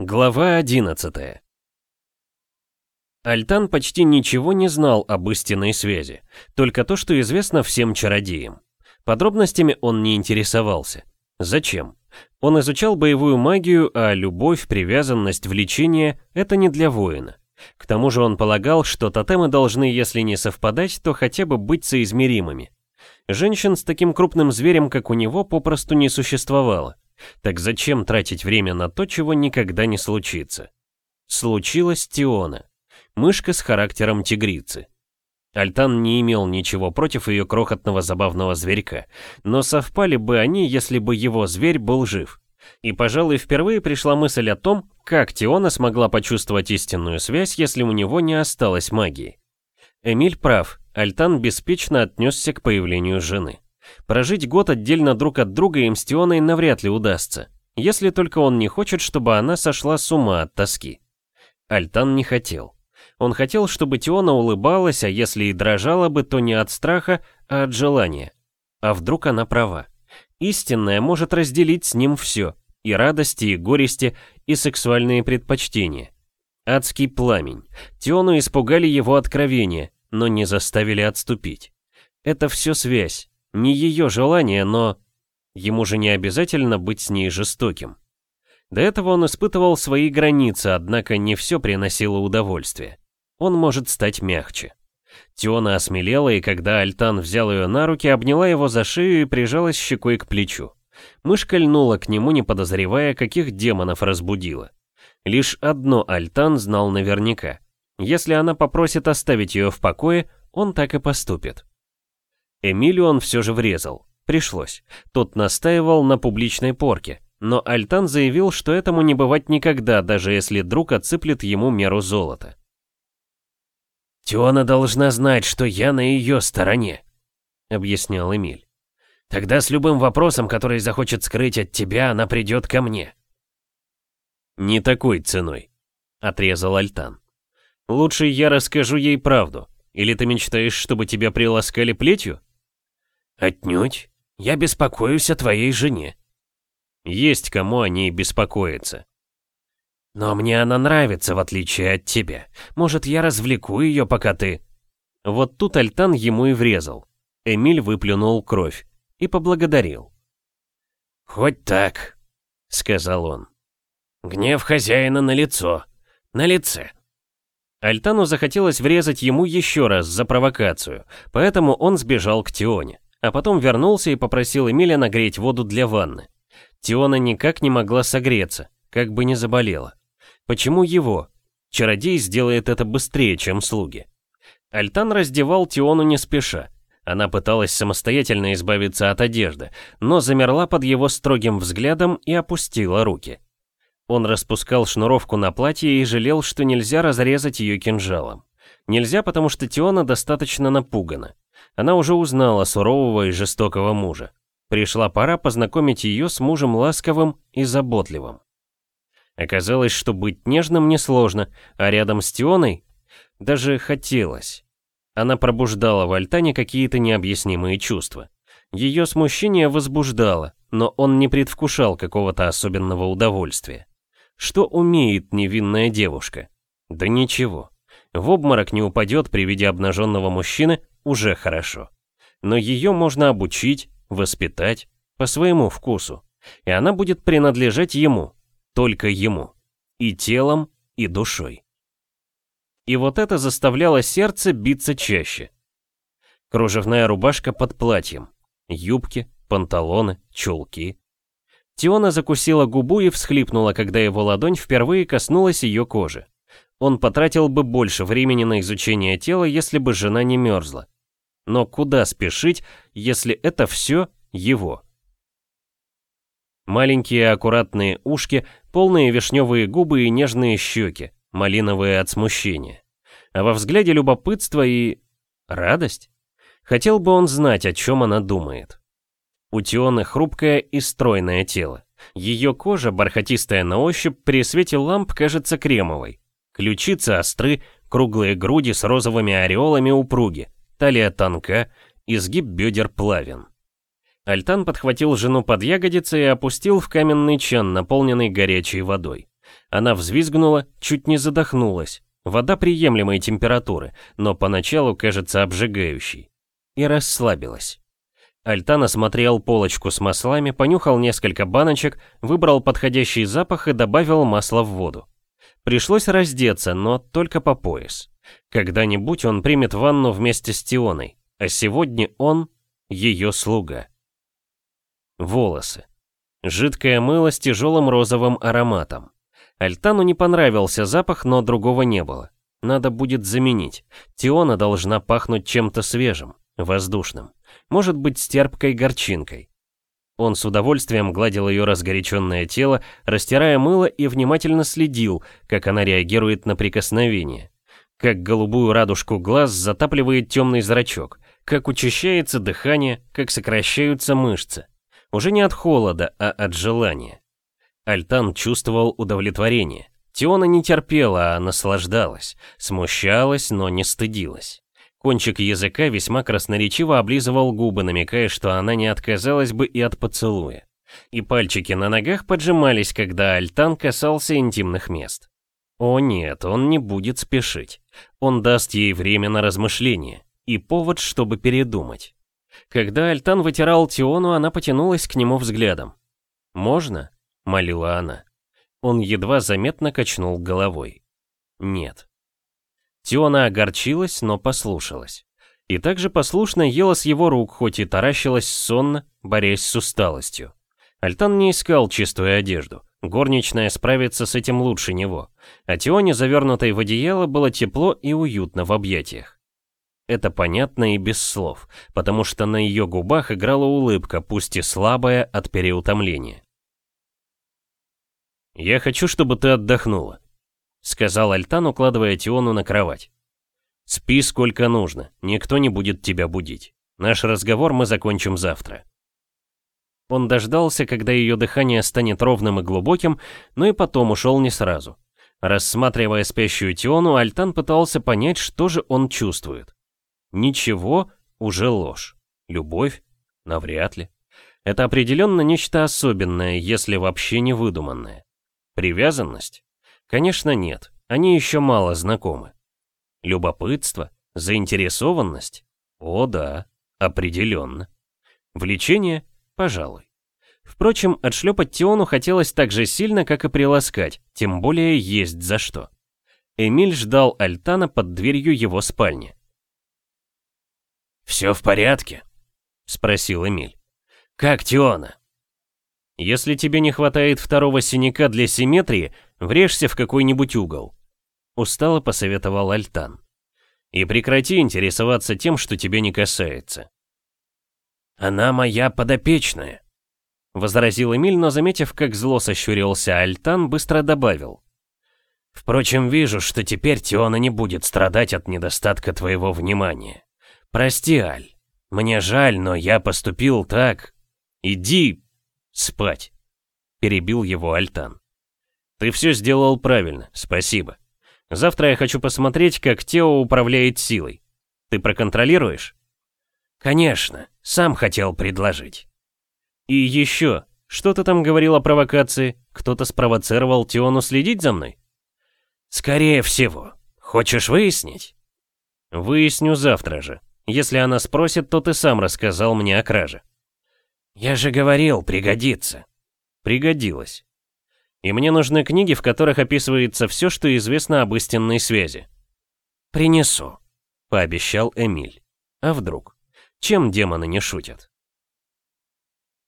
Глава 11 Альтан почти ничего не знал об истинной связи, только то, что известно всем чародеям. Подробностями он не интересовался. Зачем? Он изучал боевую магию, а любовь, привязанность, влечение – это не для воина. К тому же он полагал, что тотемы должны, если не совпадать, то хотя бы быть соизмеримыми. Женщин с таким крупным зверем, как у него, попросту не существовало. Так зачем тратить время на то, чего никогда не случится? Случилась Тиона. Мышка с характером тигрицы. Альтан не имел ничего против ее крохотного забавного зверька, но совпали бы они, если бы его зверь был жив. И, пожалуй, впервые пришла мысль о том, как Тиона смогла почувствовать истинную связь, если у него не осталось магии. Эмиль прав, Альтан беспечно отнесся к появлению жены. Прожить год отдельно друг от друга им с Тионой навряд ли удастся, если только он не хочет, чтобы она сошла с ума от тоски. Альтан не хотел. Он хотел, чтобы Тиона улыбалась, а если и дрожала бы, то не от страха, а от желания. А вдруг она права? Истинная может разделить с ним все, и радости, и горести, и сексуальные предпочтения. Адский пламень. Тиону испугали его откровения, но не заставили отступить. Это все связь, не ее желание, но... Ему же не обязательно быть с ней жестоким. До этого он испытывал свои границы, однако не все приносило удовольствие. Он может стать мягче. Тиона осмелела, и когда Альтан взял ее на руки, обняла его за шею и прижалась щекой к плечу. Мышка льнула к нему, не подозревая, каких демонов разбудила. Лишь одно Альтан знал наверняка. Если она попросит оставить ее в покое, он так и поступит. Эмилию он все же врезал. Пришлось. Тот настаивал на публичной порке. Но Альтан заявил, что этому не бывать никогда, даже если друг отсыплет ему меру золота. «Теона должна знать, что я на ее стороне», — объяснял Эмиль. «Тогда с любым вопросом, который захочет скрыть от тебя, она придет ко мне». «Не такой ценой», — отрезал Альтан. «Лучше я расскажу ей правду. Или ты мечтаешь, чтобы тебя приласкали плетью?» «Отнюдь. Я беспокоюсь о твоей жене». Есть кому о ней беспокоиться. Но мне она нравится, в отличие от тебя. Может, я развлеку ее, пока ты...» Вот тут Альтан ему и врезал. Эмиль выплюнул кровь и поблагодарил. «Хоть так», — сказал он. «Гнев хозяина на лицо, на лице». Альтану захотелось врезать ему еще раз за провокацию, поэтому он сбежал к Тионе, а потом вернулся и попросил Эмиля нагреть воду для ванны. Тиона никак не могла согреться, как бы не заболела. Почему его? Чародей сделает это быстрее, чем слуги. Альтан раздевал Тиону не спеша. Она пыталась самостоятельно избавиться от одежды, но замерла под его строгим взглядом и опустила руки. Он распускал шнуровку на платье и жалел, что нельзя разрезать ее кинжалом. Нельзя, потому что Тиона достаточно напугана. Она уже узнала сурового и жестокого мужа. Пришла пора познакомить ее с мужем ласковым и заботливым. Оказалось, что быть нежным несложно, а рядом с Тионой даже хотелось. Она пробуждала в Альтане какие-то необъяснимые чувства. Ее смущение возбуждало, но он не предвкушал какого-то особенного удовольствия. Что умеет невинная девушка? Да ничего. В обморок не упадет при виде обнаженного мужчины, уже хорошо. Но ее можно обучить, воспитать по своему вкусу, и она будет принадлежать ему, только ему, и телом, и душой. И вот это заставляло сердце биться чаще. Кружевная рубашка под платьем, юбки, панталоны, чулки. Тиона закусила губу и всхлипнула, когда его ладонь впервые коснулась ее кожи. Он потратил бы больше времени на изучение тела, если бы жена не мерзла. Но куда спешить, если это все его? Маленькие аккуратные ушки, полные вишневые губы и нежные щеки, малиновые от смущения. А во взгляде любопытство и... радость? Хотел бы он знать, о чем она думает. У Тионы хрупкое и стройное тело. Ее кожа, бархатистая на ощупь, при свете ламп кажется кремовой. Ключицы остры, круглые груди с розовыми ореолами упруги талия тонка, изгиб бедер плавен. Альтан подхватил жену под ягодицы и опустил в каменный чан, наполненный горячей водой. Она взвизгнула, чуть не задохнулась. Вода приемлемой температуры, но поначалу кажется обжигающей. И расслабилась. Альтан осмотрел полочку с маслами, понюхал несколько баночек, выбрал подходящий запах и добавил масло в воду. Пришлось раздеться, но только по пояс. Когда-нибудь он примет ванну вместе с Тионой, а сегодня он — ее слуга. Волосы. Жидкое мыло с тяжелым розовым ароматом. Альтану не понравился запах, но другого не было. Надо будет заменить. Тиона должна пахнуть чем-то свежим, воздушным. Может быть, с терпкой горчинкой. Он с удовольствием гладил ее разгоряченное тело, растирая мыло и внимательно следил, как она реагирует на прикосновение. Как голубую радужку глаз затапливает темный зрачок, как учащается дыхание, как сокращаются мышцы. Уже не от холода, а от желания. Альтан чувствовал удовлетворение. Тиона не терпела, а наслаждалась. Смущалась, но не стыдилась. Кончик языка весьма красноречиво облизывал губы, намекая, что она не отказалась бы и от поцелуя. И пальчики на ногах поджимались, когда Альтан касался интимных мест. О нет, он не будет спешить. Он даст ей время на размышление и повод, чтобы передумать. Когда Альтан вытирал Тиону, она потянулась к нему взглядом. «Можно?» — молила она. Он едва заметно качнул головой. «Нет». Тиона огорчилась, но послушалась. И также послушно ела с его рук, хоть и таращилась сонно, борясь с усталостью. Альтан не искал чистую одежду. Горничная справится с этим лучше него. А Тионе, завернутой в одеяло, было тепло и уютно в объятиях. Это понятно и без слов, потому что на ее губах играла улыбка, пусть и слабая от переутомления. «Я хочу, чтобы ты отдохнула», — сказал Альтан, укладывая Тиону на кровать. «Спи сколько нужно, никто не будет тебя будить. Наш разговор мы закончим завтра». Он дождался, когда ее дыхание станет ровным и глубоким, но и потом ушел не сразу. Рассматривая спящую Тиону, Альтан пытался понять, что же он чувствует. Ничего уже ложь. Любовь? Навряд ли. Это определенно нечто особенное, если вообще не выдуманное. Привязанность? Конечно, нет. Они еще мало знакомы. Любопытство? Заинтересованность? О да, определенно. Влечение? Пожалуй. Впрочем, отшлепать Тиону хотелось так же сильно, как и приласкать, тем более есть за что. Эмиль ждал Альтана под дверью его спальни. «Все в порядке?» — спросил Эмиль. «Как Тиона?» «Если тебе не хватает второго синяка для симметрии, врежься в какой-нибудь угол», — устало посоветовал Альтан. «И прекрати интересоваться тем, что тебе не касается». «Она моя подопечная», — возразил Эмиль, но, заметив, как зло сощурился Альтан, быстро добавил. «Впрочем, вижу, что теперь Тиона не будет страдать от недостатка твоего внимания». «Прости, Аль. Мне жаль, но я поступил так. Иди спать», — перебил его Альтан. «Ты все сделал правильно, спасибо. Завтра я хочу посмотреть, как Тео управляет силой. Ты проконтролируешь?» «Конечно, сам хотел предложить». «И еще, что ты там говорил о провокации? Кто-то спровоцировал Теону следить за мной?» «Скорее всего. Хочешь выяснить?» «Выясню завтра же», если она спросит, то ты сам рассказал мне о краже. Я же говорил, пригодится. Пригодилось. И мне нужны книги, в которых описывается все, что известно об истинной связи. Принесу, пообещал Эмиль. А вдруг? Чем демоны не шутят?